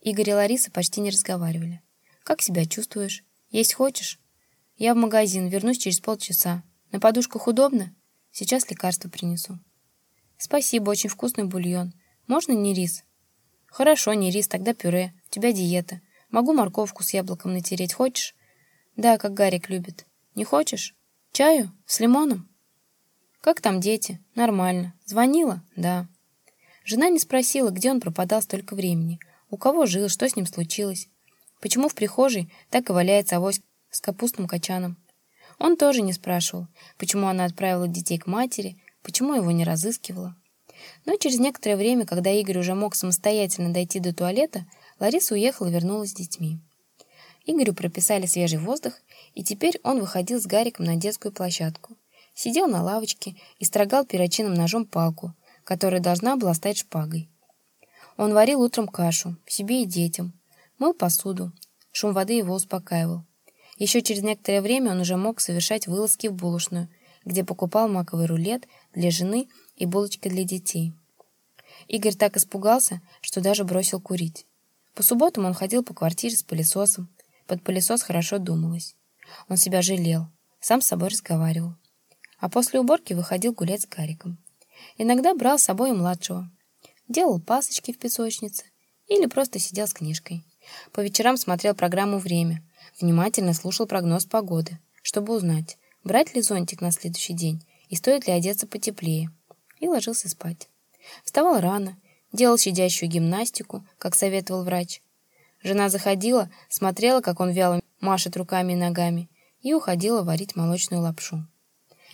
Игорь и Лариса почти не разговаривали. «Как себя чувствуешь? Есть хочешь?» «Я в магазин, вернусь через полчаса. На подушках удобно? Сейчас лекарство принесу». «Спасибо, очень вкусный бульон. Можно не рис?» «Хорошо, не рис, тогда пюре. У тебя диета. Могу морковку с яблоком натереть. Хочешь?» «Да, как Гарик любит. Не хочешь? Чаю? С лимоном?» «Как там дети? Нормально. Звонила? Да». Жена не спросила, где он пропадал столько времени, у кого жил, что с ним случилось. Почему в прихожей так и валяется авось с капустным качаном. Он тоже не спрашивал, почему она отправила детей к матери, почему его не разыскивала. Но через некоторое время, когда Игорь уже мог самостоятельно дойти до туалета, Лариса уехала и вернулась с детьми. Игорю прописали свежий воздух, и теперь он выходил с Гариком на детскую площадку. Сидел на лавочке и строгал перочинным ножом палку, которая должна была стать шпагой. Он варил утром кашу, себе и детям, мыл посуду, шум воды его успокаивал. Еще через некоторое время он уже мог совершать вылазки в булочную, где покупал маковый рулет для жены и булочки для детей. Игорь так испугался, что даже бросил курить. По субботам он ходил по квартире с пылесосом. Под пылесос хорошо думалось. Он себя жалел, сам с собой разговаривал. А после уборки выходил гулять с Гариком. Иногда брал с собой и младшего. Делал пасочки в песочнице или просто сидел с книжкой. По вечерам смотрел программу «Время», Внимательно слушал прогноз погоды, чтобы узнать, брать ли зонтик на следующий день и стоит ли одеться потеплее. И ложился спать. Вставал рано, делал щадящую гимнастику, как советовал врач. Жена заходила, смотрела, как он вяло машет руками и ногами, и уходила варить молочную лапшу.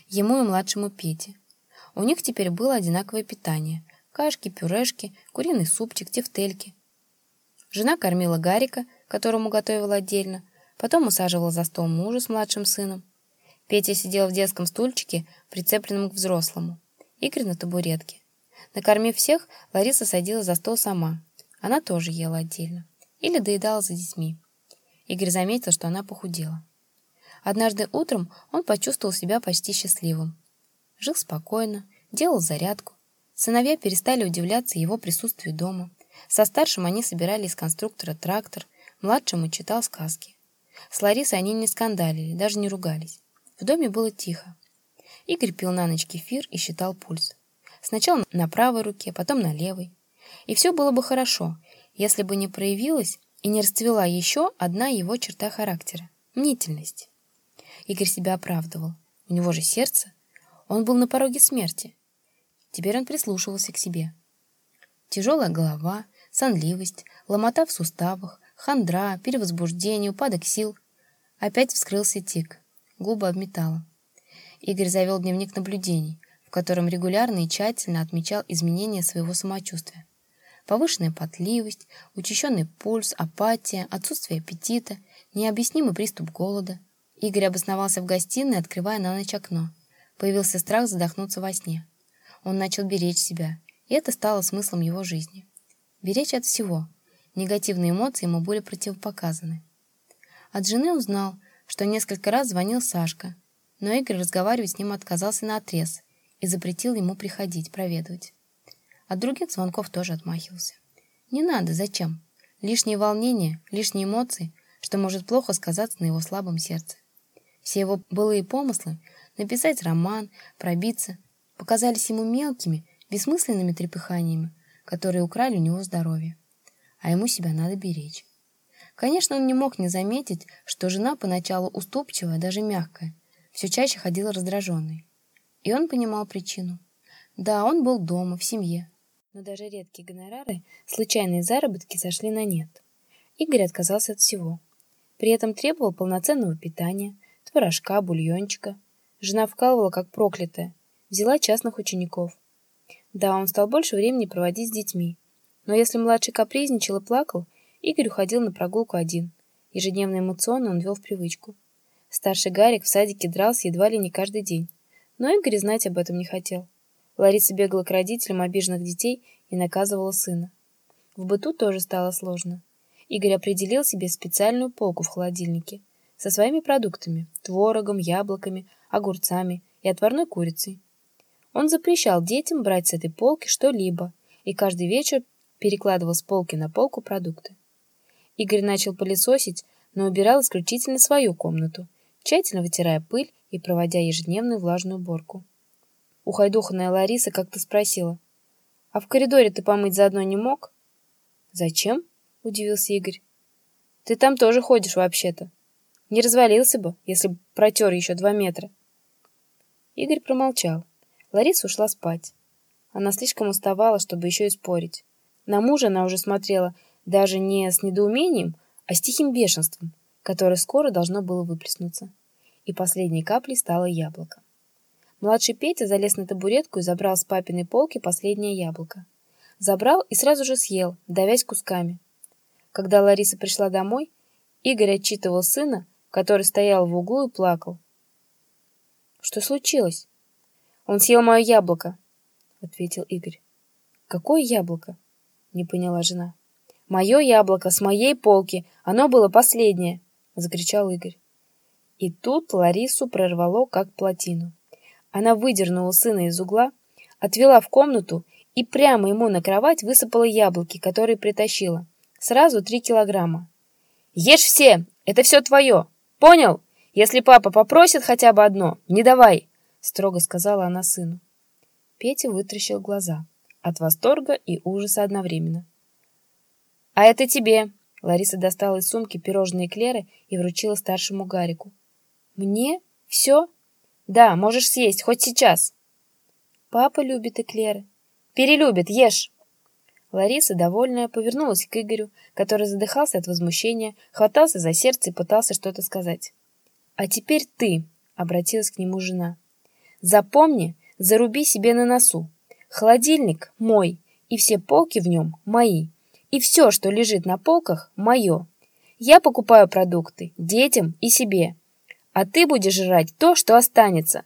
Ему и младшему Пете. У них теперь было одинаковое питание. Кашки, пюрешки, куриный супчик, тефтельки. Жена кормила Гарика, которому готовила отдельно, Потом усаживала за стол мужа с младшим сыном. Петя сидел в детском стульчике, прицепленном к взрослому. Игорь на табуретке. Накормив всех, Лариса садилась за стол сама. Она тоже ела отдельно. Или доедала за детьми. Игорь заметил, что она похудела. Однажды утром он почувствовал себя почти счастливым. Жил спокойно, делал зарядку. Сыновья перестали удивляться его присутствию дома. Со старшим они собирали из конструктора трактор, младшему читал сказки. С Ларисой они не скандалили, даже не ругались. В доме было тихо. Игорь пил на ночь кефир и считал пульс. Сначала на правой руке, потом на левой. И все было бы хорошо, если бы не проявилась и не расцвела еще одна его черта характера — мнительность. Игорь себя оправдывал. У него же сердце. Он был на пороге смерти. Теперь он прислушивался к себе. Тяжелая голова, сонливость, ломота в суставах, Хандра, перевозбуждение, упадок сил. Опять вскрылся тик. Губы обметала. Игорь завел дневник наблюдений, в котором регулярно и тщательно отмечал изменения своего самочувствия. Повышенная потливость, учащенный пульс, апатия, отсутствие аппетита, необъяснимый приступ голода. Игорь обосновался в гостиной, открывая на ночь окно. Появился страх задохнуться во сне. Он начал беречь себя, и это стало смыслом его жизни. Беречь от всего, Негативные эмоции ему были противопоказаны. От жены узнал, что несколько раз звонил Сашка, но Игорь разговаривать с ним отказался на отрез и запретил ему приходить, проведывать. От других звонков тоже отмахивался. Не надо, зачем? Лишние волнения, лишние эмоции, что может плохо сказаться на его слабом сердце. Все его былые помыслы — написать роман, пробиться — показались ему мелкими, бессмысленными трепыханиями, которые украли у него здоровье а ему себя надо беречь. Конечно, он не мог не заметить, что жена поначалу уступчивая, даже мягкая, все чаще ходила раздраженной. И он понимал причину. Да, он был дома, в семье, но даже редкие гонорары, случайные заработки сошли на нет. Игорь отказался от всего. При этом требовал полноценного питания, творожка, бульончика. Жена вкалывала как проклятая, взяла частных учеников. Да, он стал больше времени проводить с детьми, но если младший капризничал и плакал, Игорь уходил на прогулку один. Ежедневно эмоционно он вел в привычку. Старший Гарик в садике дрался едва ли не каждый день. Но Игорь знать об этом не хотел. Лариса бегала к родителям обиженных детей и наказывала сына. В быту тоже стало сложно. Игорь определил себе специальную полку в холодильнике со своими продуктами – творогом, яблоками, огурцами и отварной курицей. Он запрещал детям брать с этой полки что-либо и каждый вечер перекладывал с полки на полку продукты. Игорь начал пылесосить, но убирал исключительно свою комнату, тщательно вытирая пыль и проводя ежедневную влажную уборку. Ухайдуханная Лариса как-то спросила, «А в коридоре ты помыть заодно не мог?» «Зачем?» — удивился Игорь. «Ты там тоже ходишь вообще-то. Не развалился бы, если бы протер еще два метра». Игорь промолчал. Лариса ушла спать. Она слишком уставала, чтобы еще и спорить. На мужа она уже смотрела даже не с недоумением, а с тихим бешенством, которое скоро должно было выплеснуться. И последней каплей стало яблоко. Младший Петя залез на табуретку и забрал с папиной полки последнее яблоко. Забрал и сразу же съел, давясь кусками. Когда Лариса пришла домой, Игорь отчитывал сына, который стоял в углу и плакал. «Что случилось?» «Он съел мое яблоко», — ответил Игорь. «Какое яблоко?» — не поняла жена. «Мое яблоко с моей полки, оно было последнее!» — закричал Игорь. И тут Ларису прорвало, как плотину. Она выдернула сына из угла, отвела в комнату и прямо ему на кровать высыпала яблоки, которые притащила. Сразу три килограмма. «Ешь все! Это все твое! Понял? Если папа попросит хотя бы одно, не давай!» Строго сказала она сыну. Петя вытращил глаза от восторга и ужаса одновременно. «А это тебе!» Лариса достала из сумки пирожные эклеры и вручила старшему Гарику. «Мне? Все?» «Да, можешь съесть, хоть сейчас!» «Папа любит эклеры». «Перелюбит, ешь!» Лариса, довольная, повернулась к Игорю, который задыхался от возмущения, хватался за сердце и пытался что-то сказать. «А теперь ты!» — обратилась к нему жена. «Запомни, заруби себе на носу. Холодильник мой, и все полки в нем мои. И все, что лежит на полках, мое. Я покупаю продукты детям и себе. А ты будешь жрать то, что останется.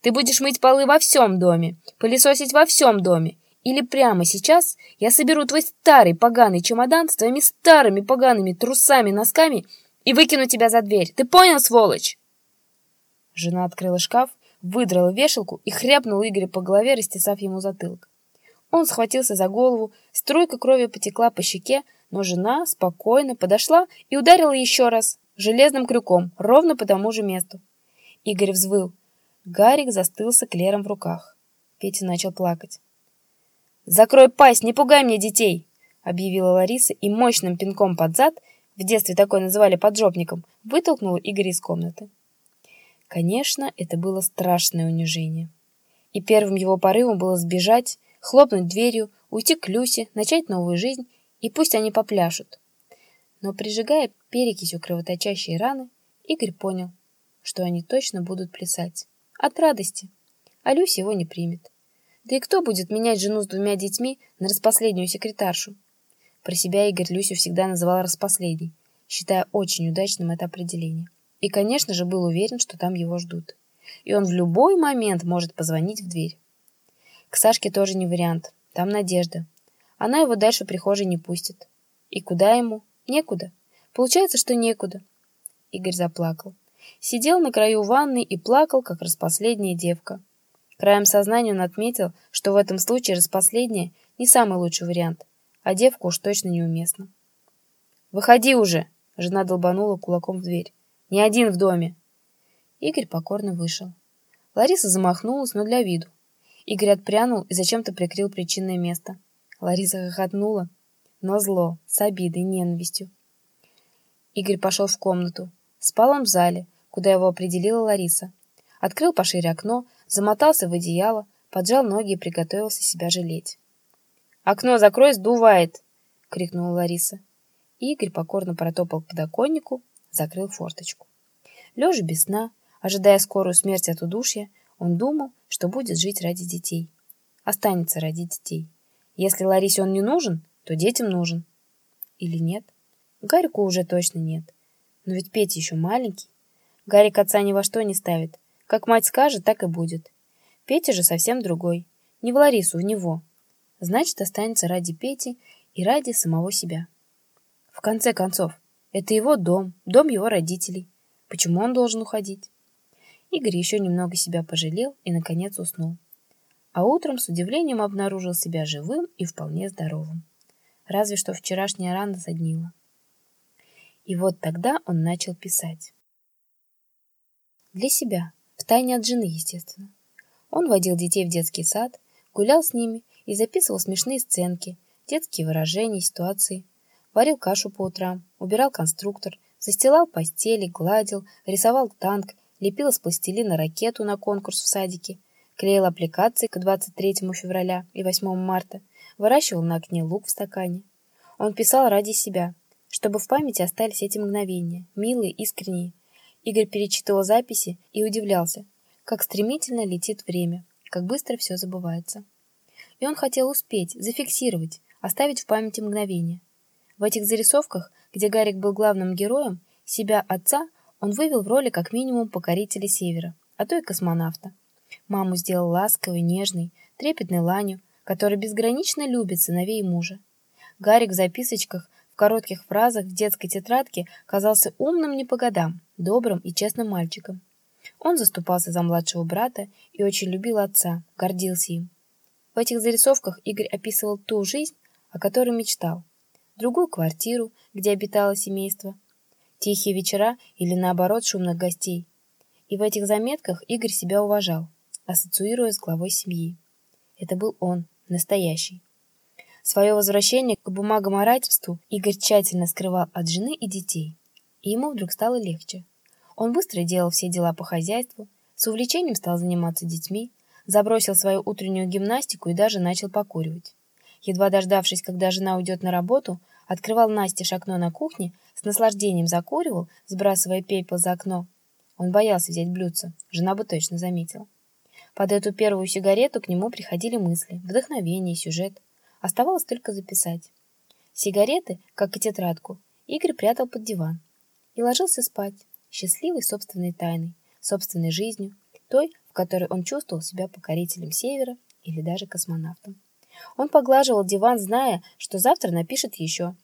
Ты будешь мыть полы во всем доме, пылесосить во всем доме. Или прямо сейчас я соберу твой старый поганый чемодан с твоими старыми погаными трусами-носками и выкину тебя за дверь. Ты понял, сволочь?» Жена открыла шкаф, выдрала вешалку и хряпнула Игоря по голове, растесав ему затылок. Он схватился за голову, струйка крови потекла по щеке, но жена спокойно подошла и ударила еще раз, железным крюком, ровно по тому же месту. Игорь взвыл. Гарик застыл с эклером в руках. Петя начал плакать. «Закрой пасть, не пугай мне детей!» объявила Лариса и мощным пинком под зад, в детстве такой называли поджопником, вытолкнула Игоря из комнаты. Конечно, это было страшное унижение. И первым его порывом было сбежать, хлопнуть дверью, уйти к Люсе, начать новую жизнь, и пусть они попляшут. Но прижигая перекисью кровоточащие раны, Игорь понял, что они точно будут плясать. От радости. А Люся его не примет. Да и кто будет менять жену с двумя детьми на распоследнюю секретаршу? Про себя Игорь Люсю всегда называл распоследней, считая очень удачным это определение. И, конечно же, был уверен, что там его ждут. И он в любой момент может позвонить в дверь. К Сашке тоже не вариант. Там Надежда. Она его дальше прихожей не пустит. И куда ему? Некуда. Получается, что некуда. Игорь заплакал. Сидел на краю ванны и плакал, как распоследняя девка. Краем сознания он отметил, что в этом случае распоследняя не самый лучший вариант, а девка уж точно неуместна. «Выходи уже!» — жена долбанула кулаком в дверь. Не один в доме. Игорь покорно вышел. Лариса замахнулась, но для виду. Игорь отпрянул и зачем-то прикрыл причинное место. Лариса хохотнула, но зло, с обидой, ненавистью. Игорь пошел в комнату. Спал он в зале, куда его определила Лариса. Открыл пошире окно, замотался в одеяло, поджал ноги и приготовился себя жалеть. «Окно закрой, сдувает!» — крикнула Лариса. Игорь покорно протопал к подоконнику, закрыл форточку. Лежа без сна, ожидая скорую смерть от удушья, он думал, что будет жить ради детей. Останется ради детей. Если Ларисе он не нужен, то детям нужен. Или нет? Гарику уже точно нет. Но ведь Петя еще маленький. Гарик отца ни во что не ставит. Как мать скажет, так и будет. Петя же совсем другой. Не в Ларису, в него. Значит, останется ради Пети и ради самого себя. В конце концов, это его дом, дом его родителей. Почему он должен уходить? Игорь еще немного себя пожалел и, наконец, уснул. А утром с удивлением обнаружил себя живым и вполне здоровым. Разве что вчерашняя рана заднила. И вот тогда он начал писать. Для себя, втайне от жены, естественно. Он водил детей в детский сад, гулял с ними и записывал смешные сценки, детские выражения, ситуации. Варил кашу по утрам, убирал конструктор, застилал постели, гладил, рисовал танк, лепил из пластилина ракету на конкурс в садике, клеил аппликации к 23 февраля и 8 марта, выращивал на окне лук в стакане. Он писал ради себя, чтобы в памяти остались эти мгновения, милые, искренние. Игорь перечитывал записи и удивлялся, как стремительно летит время, как быстро все забывается. И он хотел успеть, зафиксировать, оставить в памяти мгновения. В этих зарисовках, где Гарик был главным героем, себя отца он вывел в роли как минимум покорителя Севера, а то и космонавта. Маму сделал ласковой, нежной, трепетной ланью, которая безгранично любит сыновей мужа. Гарик в записочках, в коротких фразах в детской тетрадке казался умным не по годам, добрым и честным мальчиком. Он заступался за младшего брата и очень любил отца, гордился им. В этих зарисовках Игорь описывал ту жизнь, о которой мечтал, другую квартиру, где обитало семейство, тихие вечера или, наоборот, шумных гостей. И в этих заметках Игорь себя уважал, ассоциируя с главой семьи. Это был он, настоящий. Свое возвращение к бумагоморательству Игорь тщательно скрывал от жены и детей. И ему вдруг стало легче. Он быстро делал все дела по хозяйству, с увлечением стал заниматься детьми, забросил свою утреннюю гимнастику и даже начал покуривать. Едва дождавшись, когда жена уйдет на работу, открывал Насте окно на кухне, с наслаждением закуривал, сбрасывая пепел за окно. Он боялся взять блюдце, жена бы точно заметила. Под эту первую сигарету к нему приходили мысли, вдохновение, сюжет. Оставалось только записать. Сигареты, как и тетрадку, Игорь прятал под диван и ложился спать, счастливый собственной тайной, собственной жизнью, той, в которой он чувствовал себя покорителем Севера или даже космонавтом. Он поглаживал диван, зная, что завтра напишет еще.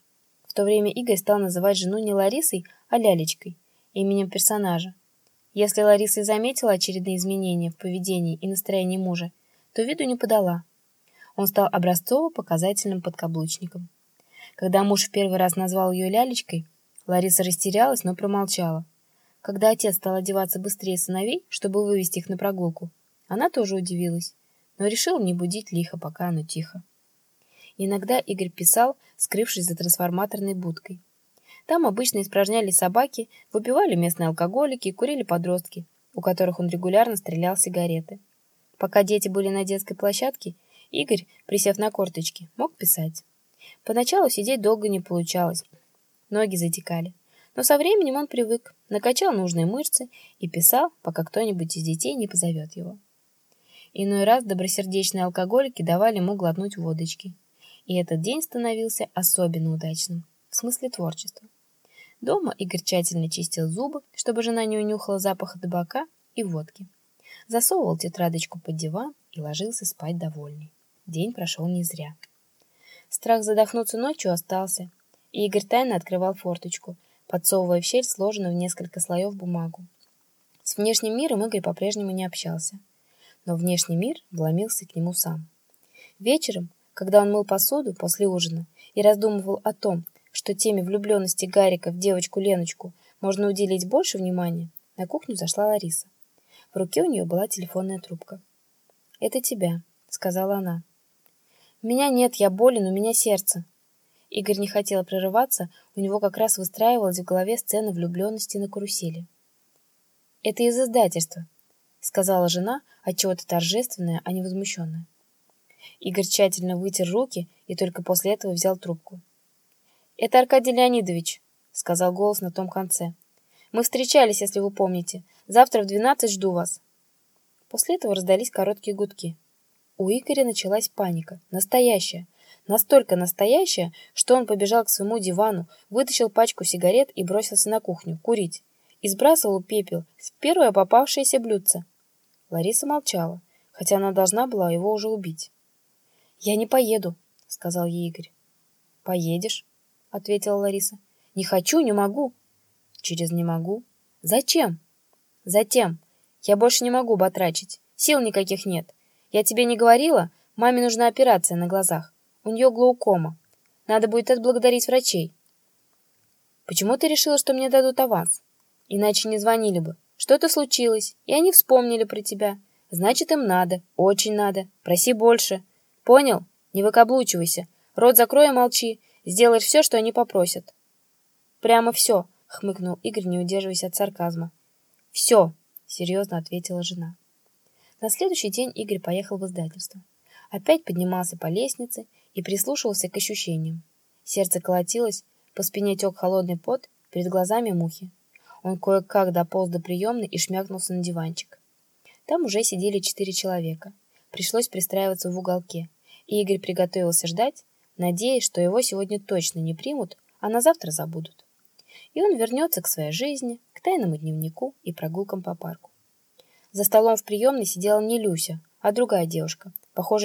В то время Игорь стал называть жену не Ларисой, а Лялечкой, именем персонажа. Если Лариса и заметила очередные изменения в поведении и настроении мужа, то виду не подала. Он стал образцово-показательным подкаблучником. Когда муж в первый раз назвал ее Лялечкой, Лариса растерялась, но промолчала. Когда отец стал одеваться быстрее сыновей, чтобы вывести их на прогулку, она тоже удивилась, но решила не будить лихо, пока оно тихо. Иногда Игорь писал, скрывшись за трансформаторной будкой. Там обычно испражнялись собаки, выпивали местные алкоголики и курили подростки, у которых он регулярно стрелял сигареты. Пока дети были на детской площадке, Игорь, присев на корточки, мог писать. Поначалу сидеть долго не получалось, ноги затекали. Но со временем он привык, накачал нужные мышцы и писал, пока кто-нибудь из детей не позовет его. Иной раз добросердечные алкоголики давали ему глотнуть водочки. И этот день становился особенно удачным, в смысле творчества. Дома Игорь тщательно чистил зубы, чтобы жена не унюхала запаха табака и водки. Засовывал тетрадочку под диван и ложился спать довольный. День прошел не зря. Страх задохнуться ночью остался, и Игорь тайно открывал форточку, подсовывая в щель сложенную в несколько слоев бумагу. С внешним миром Игорь по-прежнему не общался, но внешний мир вломился к нему сам. Вечером, когда он мыл посуду после ужина и раздумывал о том, что теме влюбленности Гарика в девочку Леночку можно уделить больше внимания, на кухню зашла Лариса. В руке у нее была телефонная трубка. «Это тебя», — сказала она. «Меня нет, я болен, у меня сердце». Игорь не хотел прерываться, у него как раз выстраивалась в голове сцена влюбленности на карусели. «Это из издательства», — сказала жена, отчего-то торжественная, а не возмущенная. Игорь тщательно вытер руки и только после этого взял трубку. «Это Аркадий Леонидович», — сказал голос на том конце. «Мы встречались, если вы помните. Завтра в двенадцать жду вас». После этого раздались короткие гудки. У Игоря началась паника. Настоящая. Настолько настоящая, что он побежал к своему дивану, вытащил пачку сигарет и бросился на кухню курить. И сбрасывал пепел в первое попавшееся блюдце. Лариса молчала, хотя она должна была его уже убить. «Я не поеду», — сказал ей Игорь. «Поедешь», ответила Лариса. Не хочу, не могу. Через не могу. Зачем? Затем. Я больше не могу батрачить. Сил никаких нет. Я тебе не говорила? Маме нужна операция на глазах. У нее глаукома. Надо будет отблагодарить врачей. Почему ты решила, что мне дадут аванс? Иначе не звонили бы. Что-то случилось, и они вспомнили про тебя. Значит, им надо, очень надо. Проси больше. Понял? Не выкаблучивайся. Рот закрой и молчи. Сделаешь все, что они попросят. Прямо все, хмыкнул Игорь, не удерживаясь от сарказма. Все, серьезно ответила жена. На следующий день Игорь поехал в издательство. Опять поднимался по лестнице и прислушивался к ощущениям. Сердце колотилось, по спине тек холодный пот, перед глазами мухи. Он кое-как дополз до приемной и шмякнулся на диванчик. Там уже сидели четыре человека. Пришлось пристраиваться в уголке, и Игорь приготовился ждать, надеясь, что его сегодня точно не примут, а на завтра забудут. И он вернется к своей жизни, к тайному дневнику и прогулкам по парку. За столом в приемной сидела не Люся, а другая девушка, похожая